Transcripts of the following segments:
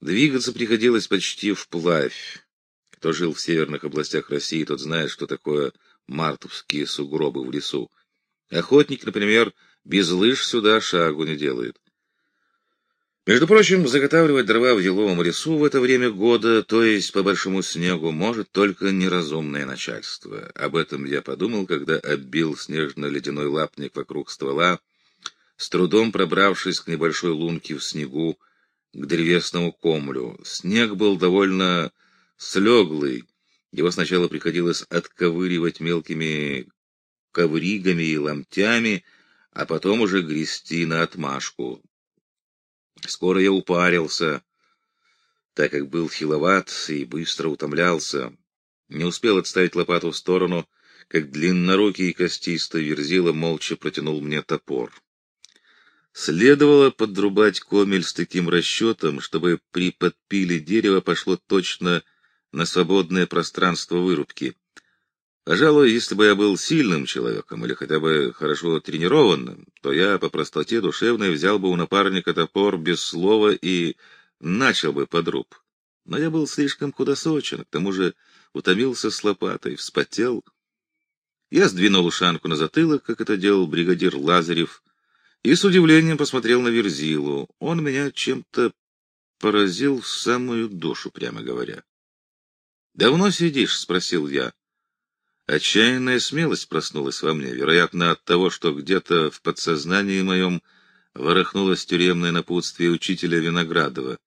Двигаться приходилось почти вплавь. Кто жил в северных областях России, тот знает, что такое мартовские сугробы в лесу. Охотник, например, без лыж сюда шагу не делает. Между прочим, заготавливать дрова в еловом лесу в это время года, то есть по большому снегу, может только неразумное начальство. Об этом я подумал, когда оббил снежно-ледяной лапник вокруг ствола, с трудом пробравшись к небольшой лунке в снегу, к древесному комлю. Снег был довольно слеглый, его сначала приходилось отковыривать мелкими ковригами и ломтями, а потом уже грести на отмашку. Скоро я упарился, так как был хиловат и быстро утомлялся. Не успел отставить лопату в сторону, как длиннорукий и костистый верзила молча протянул мне топор. Следовало подрубать комель с таким расчетом, чтобы при подпиле дерева пошло точно на свободное пространство вырубки. Пожалуй, если бы я был сильным человеком или хотя бы хорошо тренированным, то я по простоте душевной взял бы у напарника топор без слова и начал бы подруб. Но я был слишком худосочен, к тому же утомился с лопатой, вспотел. Я сдвинул ушанку на затылок, как это делал бригадир Лазарев, и с удивлением посмотрел на Верзилу. Он меня чем-то поразил в самую душу, прямо говоря. «Давно сидишь?» — спросил я. Отчаянная смелость проснулась во мне, вероятно, от того, что где-то в подсознании моем ворохнулось тюремное напутствие учителя Виноградова.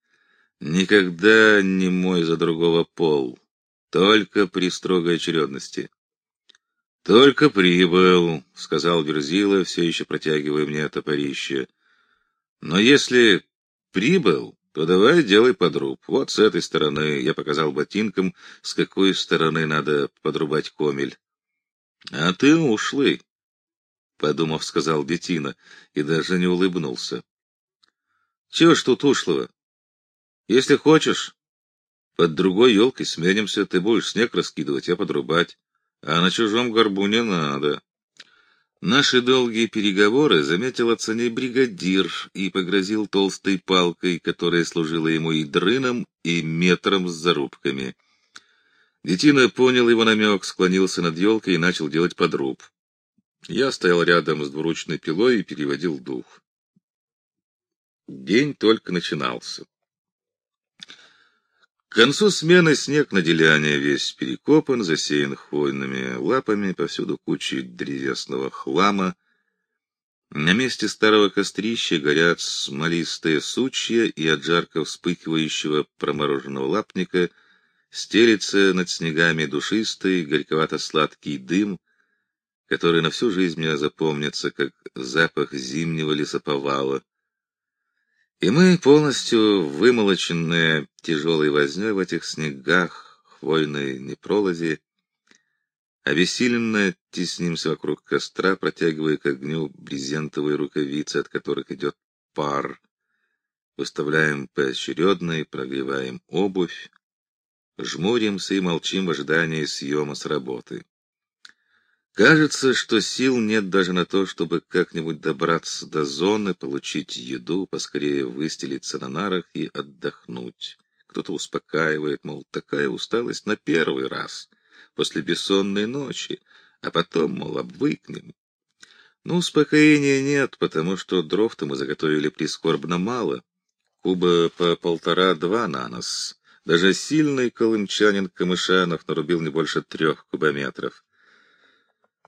Никогда не мой за другого пол, только при строгой очередности. — Только прибыл, — сказал Верзила, все еще протягивая мне топорище. — Но если прибыл, то давай делай подруб. Вот с этой стороны я показал ботинкам, с какой стороны надо подрубать комель. — А ты ушлый, — подумав, сказал Детина, и даже не улыбнулся. — Чего ж тут ушлого? Если хочешь, под другой елкой сменимся, ты будешь снег раскидывать, я подрубать, а на чужом горбу не надо. Наши долгие переговоры заметил оценей бригадир и погрозил толстой палкой, которая служила ему и дрыном, и метром с зарубками. Детина понял его намек, склонился над елкой и начал делать подруб. Я стоял рядом с двуручной пилой и переводил дух. День только начинался. К концу смены снег на деляне весь перекопан, засеян хвойными лапами, повсюду кучи древесного хлама. На месте старого кострища горят смолистые сучья, и от жарко вспыхивающего промороженного лапника стелится над снегами душистый, горьковато-сладкий дым, который на всю жизнь мне запомнится, как запах зимнего лесоповала. И мы, полностью вымолоченные тяжелой возней в этих снегах, хвойной непролази, обессиленно теснимся вокруг костра, протягивая к огню брезентовые рукавицы, от которых идет пар. Выставляем поочередно и прогреваем обувь, жмуримся и молчим в ожидании съема с работы. Кажется, что сил нет даже на то, чтобы как-нибудь добраться до зоны, получить еду, поскорее выстелиться на нарах и отдохнуть. Кто-то успокаивает, мол, такая усталость на первый раз, после бессонной ночи, а потом, мол, обвыкнем. Но успокоения нет, потому что дров-то мы заготовили прискорбно мало. Куба по полтора-два на нос. Даже сильный колымчанин Камышанов нарубил не больше трех кубометров.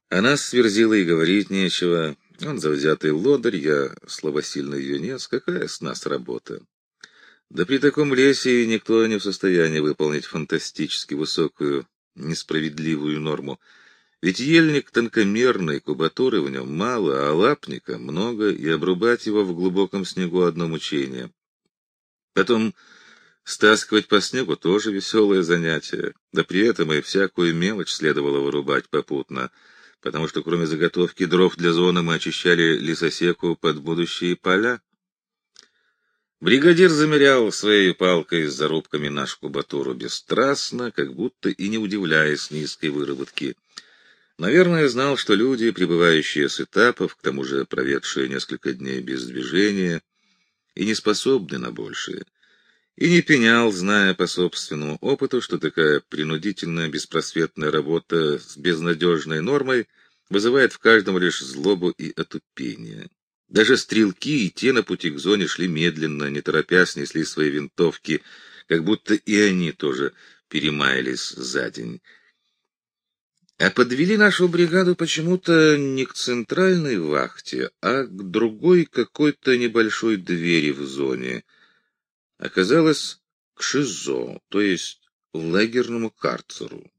А нас сверзило и говорить нечего. Он завзятый лодырь, я слабосильный юнец. Какая с нас работа? Да при таком лесе никто не в состоянии выполнить фантастически высокую, несправедливую норму. Ведь ельник тонкомерный, кубатуры в нем мало, а лапника много, и обрубать его в глубоком снегу одно мучение. Потом стаскивать по снегу тоже веселое занятие, да при этом и всякую мелочь следовало вырубать попутно — потому что кроме заготовки дров для зоны мы очищали лесосеку под будущие поля. Бригадир замерял своей палкой с зарубками нашу кубатуру бесстрастно, как будто и не удивляясь низкой выработки. Наверное, знал, что люди, прибывающие с этапов, к тому же проведшие несколько дней без движения, и не способны на большее. И не пенял, зная по собственному опыту, что такая принудительная, беспросветная работа с безнадежной нормой вызывает в каждом лишь злобу и отупение. Даже стрелки и те на пути к зоне шли медленно, не торопясь, несли свои винтовки, как будто и они тоже перемаялись за день. А подвели нашу бригаду почему-то не к центральной вахте, а к другой какой-то небольшой двери в зоне. Оказалось, к ШИЗО, то есть лагерному карцеру.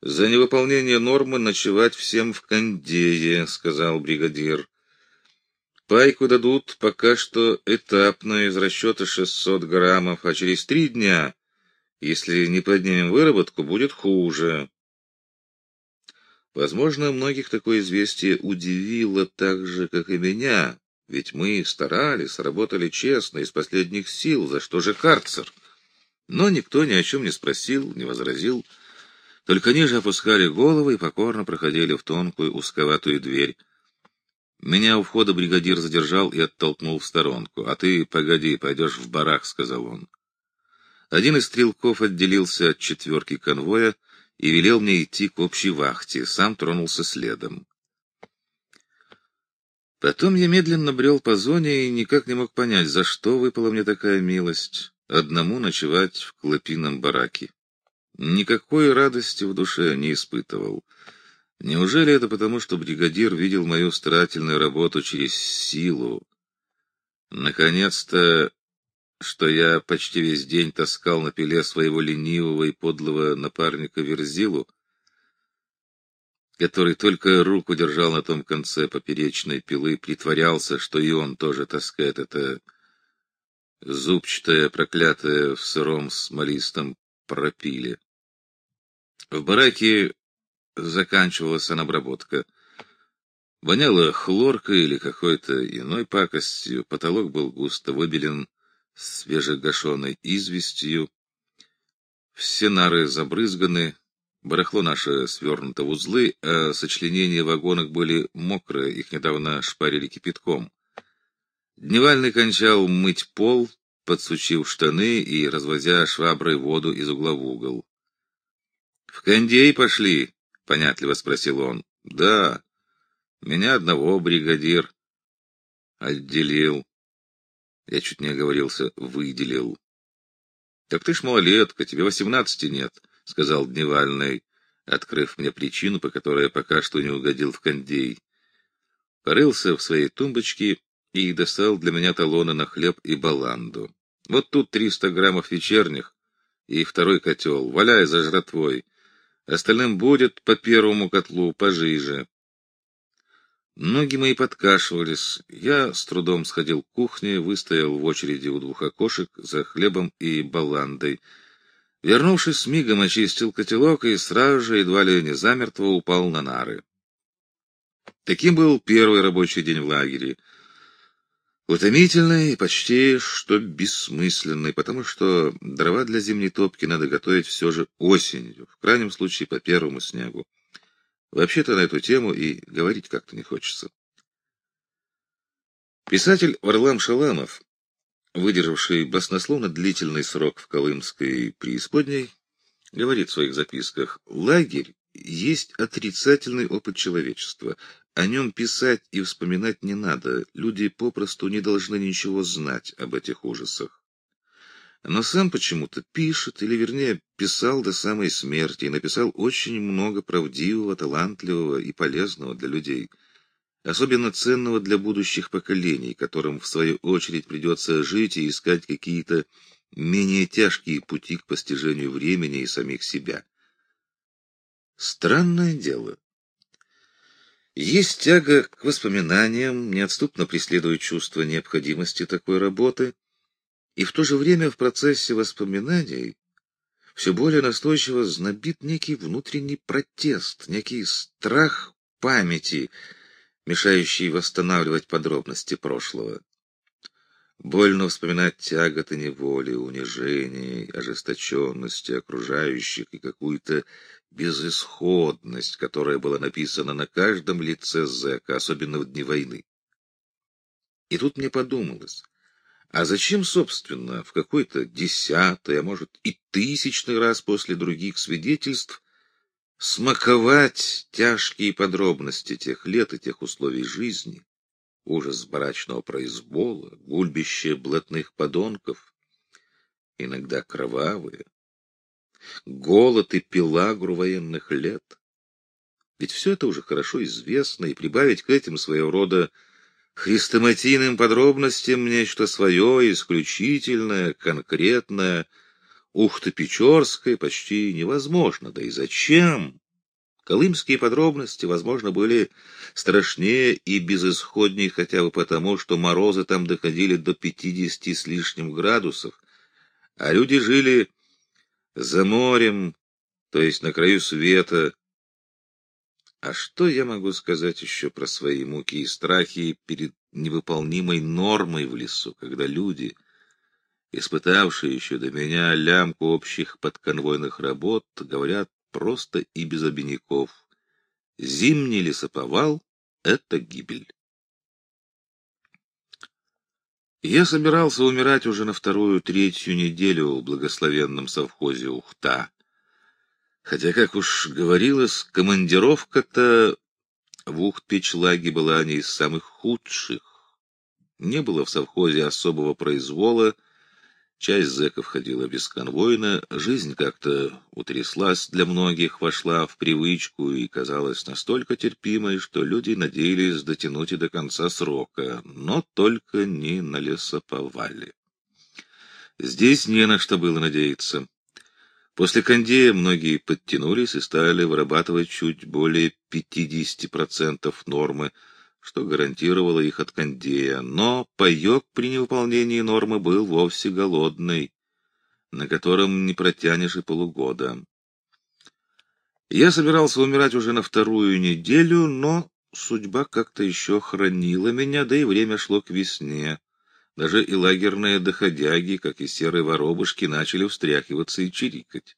«За невыполнение нормы ночевать всем в кондее», — сказал бригадир. «Пайку дадут пока что этапно из расчета 600 граммов, а через три дня если не поднимем выработку, будет хуже. Возможно, многих такое известие удивило так же, как и меня, ведь мы старались, работали честно, из последних сил, за что же карцер? Но никто ни о чем не спросил, не возразил, только ниже опускали головы и покорно проходили в тонкую узковатую дверь. Меня у входа бригадир задержал и оттолкнул в сторонку. — А ты, погоди, пойдешь в барак, — сказал он. Один из стрелков отделился от четверки конвоя и велел мне идти к общей вахте, сам тронулся следом. Потом я медленно брел по зоне и никак не мог понять, за что выпала мне такая милость — одному ночевать в клопином бараке. Никакой радости в душе не испытывал. Неужели это потому, что бригадир видел мою старательную работу через силу? Наконец-то что я почти весь день таскал на пиле своего ленивого и подлого напарника Верзилу, который только руку держал на том конце поперечной пилы, притворялся, что и он тоже таскает это зубчатое, проклятое в сыром смолистом пропиле. В бараке заканчивалась обработка. Воняло хлоркой или какой-то иной пакостью, потолок был густо выбелен свежегашенной известью. Все нары забрызганы, барахло наше свернуто в узлы, а сочленения вагонок были мокрые, их недавно шпарили кипятком. Дневальный кончал мыть пол, подсучив штаны и развозя шваброй воду из угла в угол. — В кондей пошли? — понятливо спросил он. — Да. Меня одного бригадир отделил. Я чуть не оговорился, выделил. — Так ты ж малолетка, тебе восемнадцати нет, — сказал Дневальный, открыв мне причину, по которой я пока что не угодил в кондей. Порылся в своей тумбочке и достал для меня талоны на хлеб и баланду. Вот тут триста граммов вечерних и второй котел. Валяй за жратвой. Остальным будет по первому котлу, пожиже. Ноги мои подкашивались. Я с трудом сходил к кухне, выстоял в очереди у двух окошек за хлебом и баландой. Вернувшись, мигом очистил котелок и сразу же, едва ли не замертво, упал на нары. Таким был первый рабочий день в лагере. Утомительный и почти что бессмысленный, потому что дрова для зимней топки надо готовить все же осенью, в крайнем случае по первому снегу. Вообще-то на эту тему и говорить как-то не хочется. Писатель Варлам Шаламов, выдержавший баснословно длительный срок в Колымской преисподней, говорит в своих записках, «Лагерь есть отрицательный опыт человечества. О нем писать и вспоминать не надо. Люди попросту не должны ничего знать об этих ужасах но сам почему-то пишет, или вернее писал до самой смерти, и написал очень много правдивого, талантливого и полезного для людей, особенно ценного для будущих поколений, которым в свою очередь придется жить и искать какие-то менее тяжкие пути к постижению времени и самих себя. Странное дело. Есть тяга к воспоминаниям, неотступно преследует чувство необходимости такой работы, и в то же время в процессе воспоминаний все более настойчиво знобит некий внутренний протест, некий страх памяти, мешающий восстанавливать подробности прошлого. Больно вспоминать тяготы неволи, унижений, ожесточенности окружающих и какую-то безысходность, которая была написана на каждом лице зэка, особенно в дни войны. И тут мне подумалось, А зачем, собственно, в какой-то десятый, а может и тысячный раз после других свидетельств смаковать тяжкие подробности тех лет и тех условий жизни, ужас барачного произвола, гульбище блатных подонков, иногда кровавые, голод и пелагру военных лет? Ведь все это уже хорошо известно, и прибавить к этим своего рода хрестоматийным подробностям нечто свое, исключительное, конкретное, ухто-печорское почти невозможно. Да и зачем? Колымские подробности, возможно, были страшнее и безысходнее хотя бы потому, что морозы там доходили до пятидесяти с лишним градусов, а люди жили за морем, то есть на краю света, а что я могу сказать еще про свои муки и страхи перед невыполнимой нормой в лесу, когда люди, испытавшие еще до меня лямку общих подконвойных работ, говорят просто и без обиняков. Зимний лесоповал — это гибель. Я собирался умирать уже на вторую-третью неделю в благословенном совхозе Ухта. Хотя, как уж говорилось, командировка-то в Ухт-Печлаге была не из самых худших. Не было в совхозе особого произвола, часть зэков ходила бесконвойно, жизнь как-то утряслась для многих, вошла в привычку и казалась настолько терпимой, что люди надеялись дотянуть и до конца срока, но только не на лесоповале. Здесь не на что было надеяться. После кондея многие подтянулись и стали вырабатывать чуть более 50% нормы, что гарантировало их от кондея, но паек при невыполнении нормы был вовсе голодный, на котором не протянешь и полугода. Я собирался умирать уже на вторую неделю, но судьба как-то еще хранила меня, да и время шло к весне. Даже и лагерные доходяги, как и серые воробушки, начали встряхиваться и чирикать.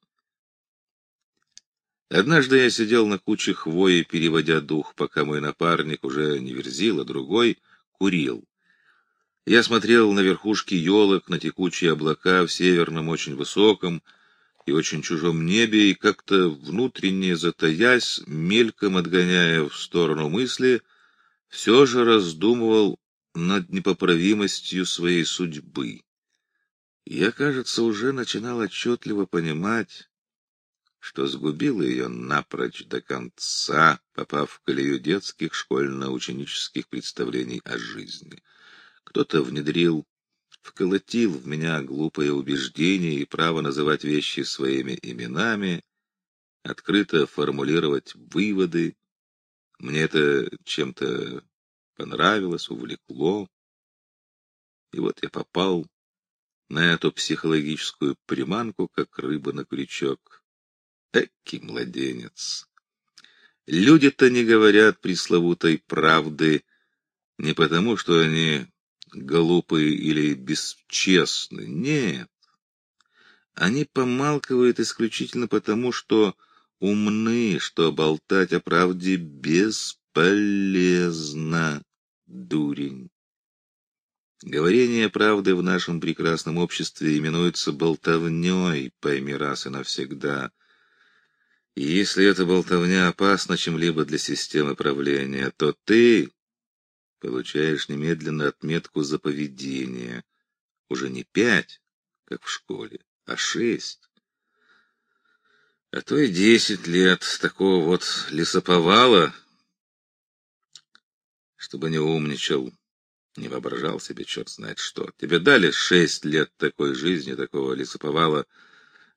Однажды я сидел на куче хвои, переводя дух, пока мой напарник, уже не верзил, а другой, курил. Я смотрел на верхушки елок, на текучие облака в северном очень высоком и очень чужом небе, и как-то внутренне затаясь, мельком отгоняя в сторону мысли, все же раздумывал над непоправимостью своей судьбы. Я, кажется, уже начинал отчетливо понимать, что сгубило ее напрочь до конца, попав в колею детских школьно-ученических представлений о жизни. Кто-то внедрил, вколотил в меня глупое убеждение и право называть вещи своими именами, открыто формулировать выводы. Мне это чем-то понравилось, увлекло. И вот я попал на эту психологическую приманку, как рыба на крючок. Эки младенец! Люди-то не говорят пресловутой правды не потому, что они глупые или бесчестны. Нет. Они помалкивают исключительно потому, что умны, что болтать о правде бесполезно, дурень. Говорение правды в нашем прекрасном обществе именуется болтовней, пойми раз и навсегда. И если эта болтовня опасна чем-либо для системы правления, то ты получаешь немедленно отметку за поведение. Уже не пять, как в школе, а шесть. А то и десять лет такого вот лесоповала, чтобы не умничал, не воображал себе черт знает что. Тебе дали шесть лет такой жизни, такого лесоповала,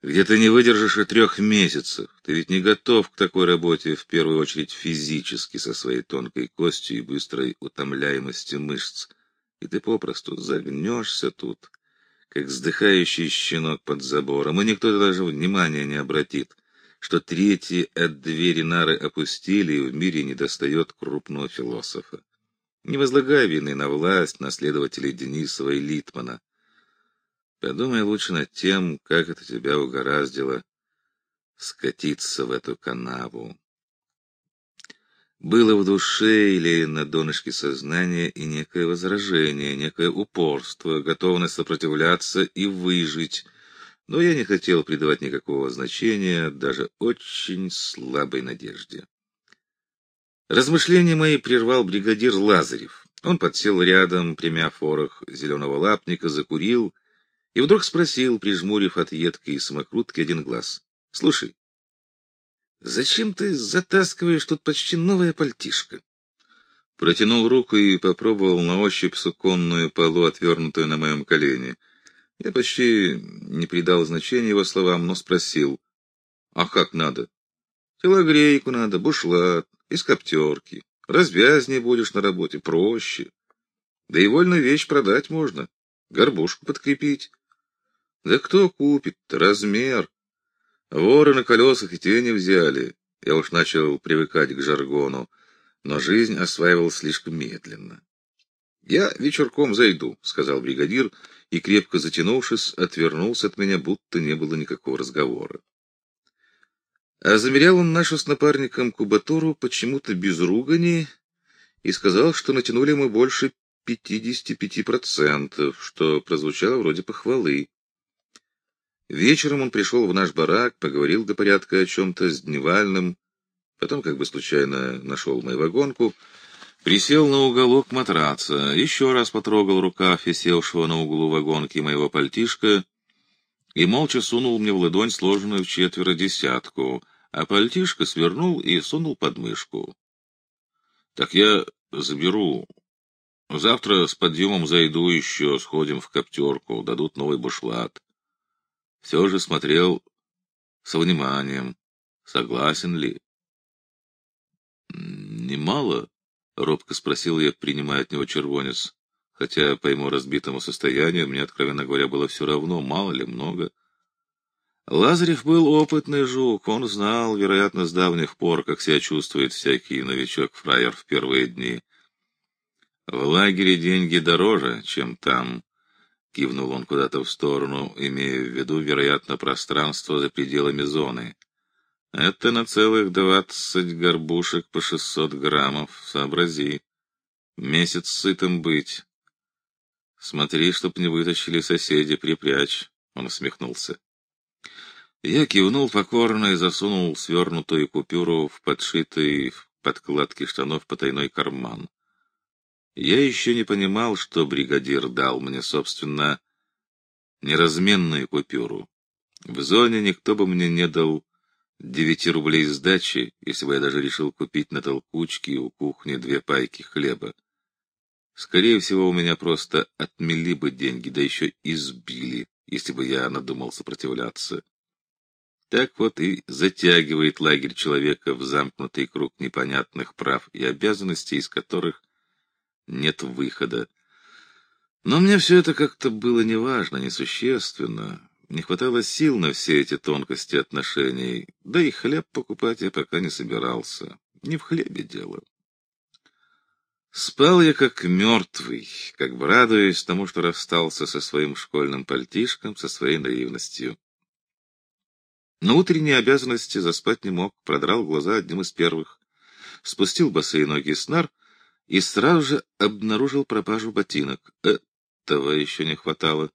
где ты не выдержишь и трех месяцев. Ты ведь не готов к такой работе, в первую очередь физически, со своей тонкой костью и быстрой утомляемостью мышц. И ты попросту загнешься тут, как вздыхающий щенок под забором, и никто даже внимания не обратит, что третьи от двери нары опустили, и в мире недостает крупного философа. Не возлагай вины на власть наследователей Денисова и Литмана. Подумай лучше над тем, как это тебя угораздило скатиться в эту канаву. Было в душе или на донышке сознания и некое возражение, некое упорство, готовность сопротивляться и выжить, но я не хотел придавать никакого значения даже очень слабой надежде. Размышления мои прервал бригадир Лазарев. Он подсел рядом, примяв ворох зеленого лапника, закурил и вдруг спросил, прижмурив от едкой самокрутки один глаз. — Слушай, зачем ты затаскиваешь тут почти новое пальтишко? Протянул руку и попробовал на ощупь суконную полу, отвернутую на моем колене. Я почти не придал значения его словам, но спросил. — А как надо? — Телогрейку надо, бушлат, из коптерки. Развязнее будешь на работе, проще. Да и вольную вещь продать можно, горбушку подкрепить. Да кто купит размер? Воры на колесах и те не взяли. Я уж начал привыкать к жаргону, но жизнь осваивал слишком медленно. «Я вечерком зайду», — сказал бригадир, и, крепко затянувшись, отвернулся от меня, будто не было никакого разговора. А замерял он нашу с напарником кубатуру почему-то без ругани и сказал, что натянули мы больше 55%, что прозвучало вроде похвалы. Вечером он пришел в наш барак, поговорил до порядка о чем-то с Дневальным, потом как бы случайно нашел мою вагонку, присел на уголок матраца, еще раз потрогал рукав висевшего на углу вагонки моего пальтишка и молча сунул мне в ладонь сложенную в четверо десятку, а пальтишко свернул и сунул под мышку. — Так я заберу. Завтра с подъемом зайду еще, сходим в коптерку, дадут новый бушлат все же смотрел со вниманием, согласен ли. «Немало?» — робко спросил я, принимая от него червонец, хотя по ему разбитому состоянию мне, откровенно говоря, было все равно, мало ли, много. Лазарев был опытный жук, он знал, вероятно, с давних пор, как себя чувствует всякий новичок-фраер в первые дни. В лагере деньги дороже, чем там, Кивнул он куда-то в сторону, имея в виду, вероятно, пространство за пределами зоны. Это на целых двадцать горбушек по шестьсот граммов, сообрази. Месяц сытым быть. Смотри, чтоб не вытащили соседи, припрячь, — он усмехнулся. Я кивнул покорно и засунул свернутую купюру в подшитый в подкладке штанов потайной карман. Я еще не понимал, что бригадир дал мне, собственно, неразменную купюру. В зоне никто бы мне не дал девяти рублей сдачи, если бы я даже решил купить на толкучке у кухни две пайки хлеба. Скорее всего, у меня просто отмели бы деньги, да еще избили, если бы я надумал сопротивляться. Так вот и затягивает лагерь человека в замкнутый круг непонятных прав и обязанностей, из которых нет выхода. Но мне все это как-то было неважно, несущественно. Не хватало сил на все эти тонкости отношений, да и хлеб покупать я пока не собирался. Не в хлебе дело. Спал я как мертвый, как бы радуясь тому, что расстался со своим школьным пальтишком, со своей наивностью. Но утренние обязанности заспать не мог, продрал глаза одним из первых, спустил босые ноги с нар — и сразу же обнаружил пропажу ботинок. Этого еще не хватало.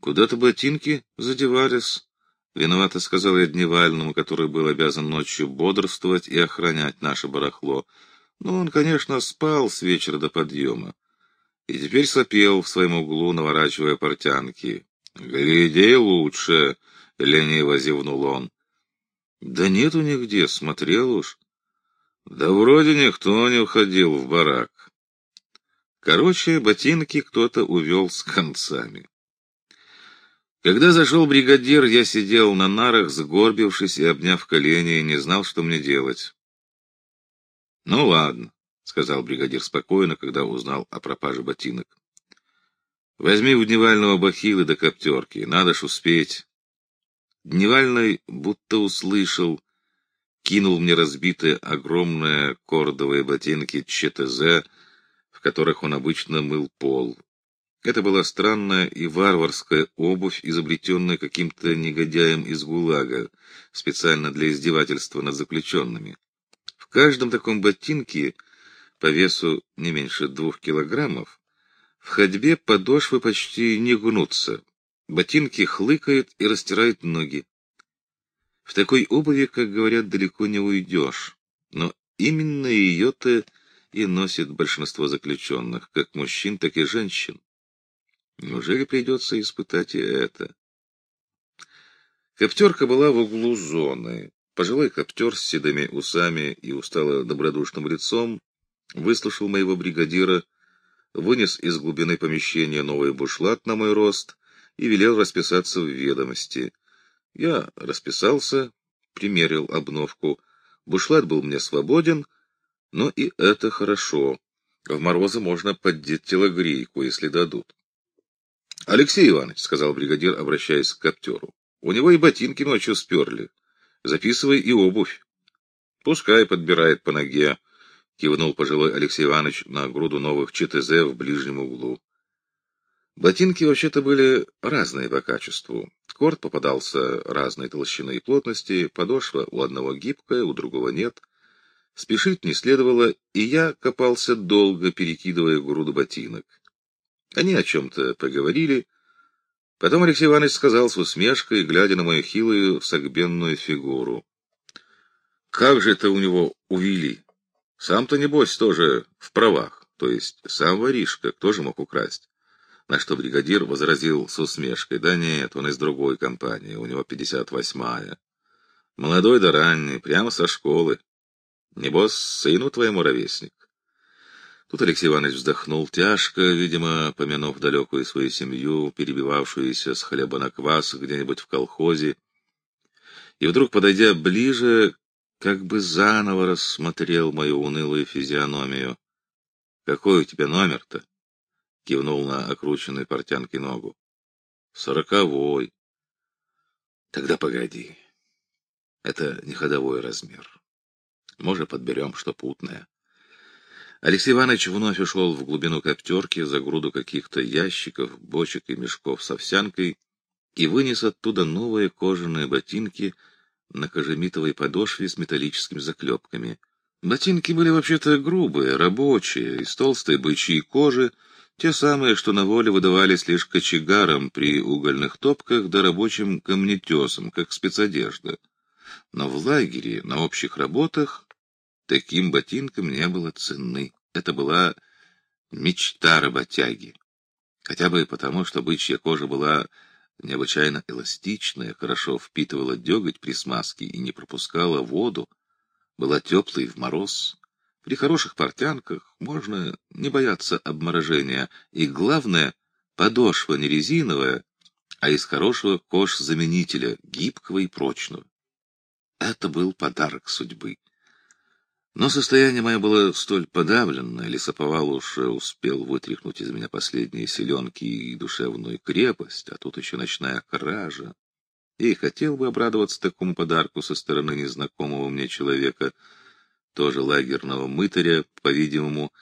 Куда-то ботинки задевались. Виновато сказал я Дневальному, который был обязан ночью бодрствовать и охранять наше барахло. Но он, конечно, спал с вечера до подъема. И теперь сопел в своем углу, наворачивая портянки. «Гляди лучше!» — лениво зевнул он. «Да нету нигде, смотрел уж. Да вроде никто не уходил в барак. Короче, ботинки кто-то увел с концами. Когда зашел бригадир, я сидел на нарах, сгорбившись и обняв колени, и не знал, что мне делать. — Ну ладно, — сказал бригадир спокойно, когда узнал о пропаже ботинок. — Возьми у Дневального бахилы до коптерки, надо ж успеть. Дневальный будто услышал кинул мне разбитые огромные кордовые ботинки ЧТЗ, в которых он обычно мыл пол. Это была странная и варварская обувь, изобретенная каким-то негодяем из ГУЛАГа, специально для издевательства над заключенными. В каждом таком ботинке по весу не меньше двух килограммов в ходьбе подошвы почти не гнутся, ботинки хлыкают и растирают ноги. В такой обуви, как говорят, далеко не уйдешь, но именно ее-то и носит большинство заключенных, как мужчин, так и женщин. Неужели придется испытать и это? Коптерка была в углу зоны. Пожилой коптер с седыми усами и устало добродушным лицом выслушал моего бригадира, вынес из глубины помещения новый бушлат на мой рост и велел расписаться в ведомости. Я расписался, примерил обновку. Бушлат был мне свободен, но и это хорошо. В морозы можно поддеть телогрейку, если дадут. — Алексей Иванович, — сказал бригадир, обращаясь к коптеру, — у него и ботинки ночью сперли. Записывай и обувь. — Пускай подбирает по ноге, — кивнул пожилой Алексей Иванович на груду новых ЧТЗ в ближнем углу. Ботинки вообще-то были разные по качеству. Корт попадался разной толщины и плотности, подошва у одного гибкая, у другого нет. Спешить не следовало, и я копался долго, перекидывая груду ботинок. Они о чем-то поговорили. Потом Алексей Иванович сказал с усмешкой, глядя на мою хилую согбенную фигуру. «Как же это у него увели? Сам-то, небось, тоже в правах, то есть сам воришка, кто же мог украсть?» На что бригадир возразил с усмешкой. «Да нет, он из другой компании, у него пятьдесят восьмая. Молодой да ранний, прямо со школы. Небось, сыну твоему ровесник». Тут Алексей Иванович вздохнул тяжко, видимо, помянув далекую свою семью, перебивавшуюся с хлеба на квас где-нибудь в колхозе, и вдруг, подойдя ближе, как бы заново рассмотрел мою унылую физиономию. — Какой у тебя номер-то? — кивнул на окрученной портянке ногу. — Сороковой. — Тогда погоди. Это не ходовой размер. Может, подберем что путное. Алексей Иванович вновь ушел в глубину коптерки за груду каких-то ящиков, бочек и мешков с овсянкой и вынес оттуда новые кожаные ботинки на кожемитовой подошве с металлическими заклепками. Ботинки были вообще-то грубые, рабочие, из толстой бычьей кожи, те самые, что на воле выдавались лишь кочегарам при угольных топках да рабочим камнетесам, как спецодежда. Но в лагере, на общих работах Таким ботинкам не было цены. Это была мечта работяги. Хотя бы потому, что бычья кожа была необычайно эластичная, хорошо впитывала деготь при смазке и не пропускала воду, была теплой в мороз. При хороших портянках можно не бояться обморожения, и главное, подошва не резиновая, а из хорошего кож-заменителя, гибкого и прочного. Это был подарок судьбы. Но состояние мое было столь подавленное, лесоповал уж успел вытряхнуть из меня последние селенки и душевную крепость, а тут еще ночная кража. И хотел бы обрадоваться такому подарку со стороны незнакомого мне человека, тоже лагерного мытаря, по-видимому.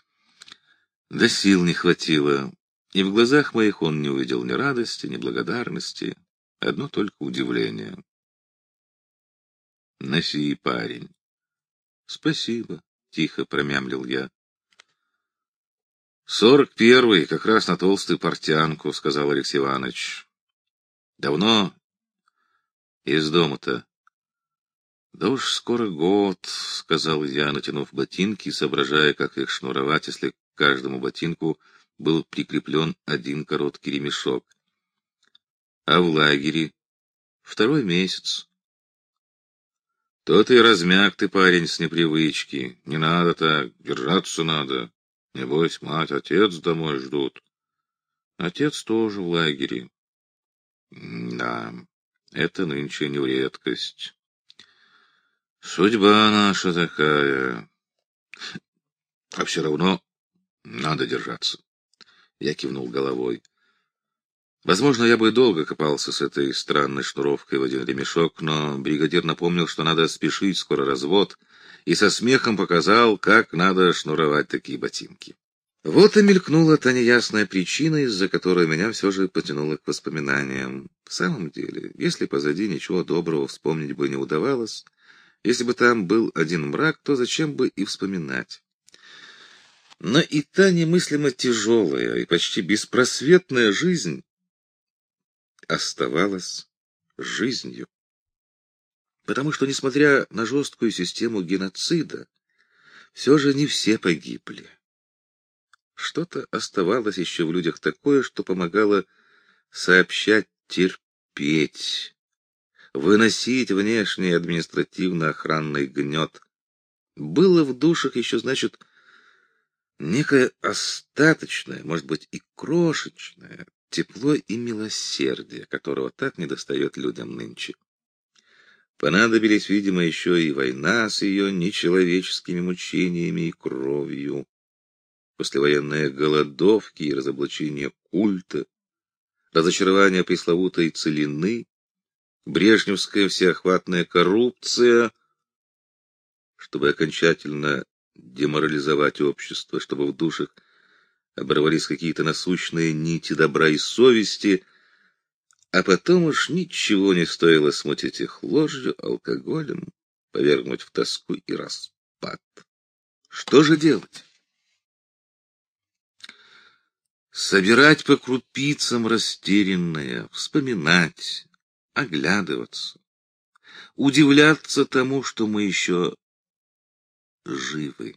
Да сил не хватило, и в глазах моих он не увидел ни радости, ни благодарности, одно только удивление. Носи, парень. Спасибо, тихо промямлил я. Сорок первый, как раз на толстую портянку, сказал Алексей Иванович. Давно из дома-то? Да уж скоро год, сказал я, натянув ботинки, соображая, как их шнуровать, если к каждому ботинку был прикреплен один короткий ремешок. А в лагере второй месяц. То-то и размяк ты, парень, с непривычки. Не надо так, держаться надо. Небось, мать, отец домой ждут. Отец тоже в лагере. Да, это нынче не редкость. Судьба наша такая. А все равно надо держаться. Я кивнул головой. Возможно, я бы долго копался с этой странной шнуровкой в один ремешок, но бригадир напомнил, что надо спешить, скоро развод, и со смехом показал, как надо шнуровать такие ботинки. Вот и мелькнула та неясная причина, из-за которой меня все же потянуло к воспоминаниям. В самом деле, если позади ничего доброго вспомнить бы не удавалось, Если бы там был один мрак, то зачем бы и вспоминать? Но и та немыслимо тяжелая и почти беспросветная жизнь оставалась жизнью. Потому что, несмотря на жесткую систему геноцида, все же не все погибли. Что-то оставалось еще в людях такое, что помогало сообщать, терпеть, выносить внешний административно-охранный гнет. Было в душах еще, значит, некое остаточное, может быть, и крошечное тепло и милосердие, которого так недостает людям нынче. Понадобились, видимо, еще и война с ее нечеловеческими мучениями и кровью, послевоенные голодовки и разоблачение культа, разочарование пресловутой целины, брежневская всеохватная коррупция, чтобы окончательно деморализовать общество, чтобы в душах оборвались какие-то насущные нити добра и совести, а потом уж ничего не стоило смутить их ложью, алкоголем, повергнуть в тоску и распад. Что же делать? Собирать по крупицам растерянное, вспоминать, оглядываться, удивляться тому, что мы еще живы.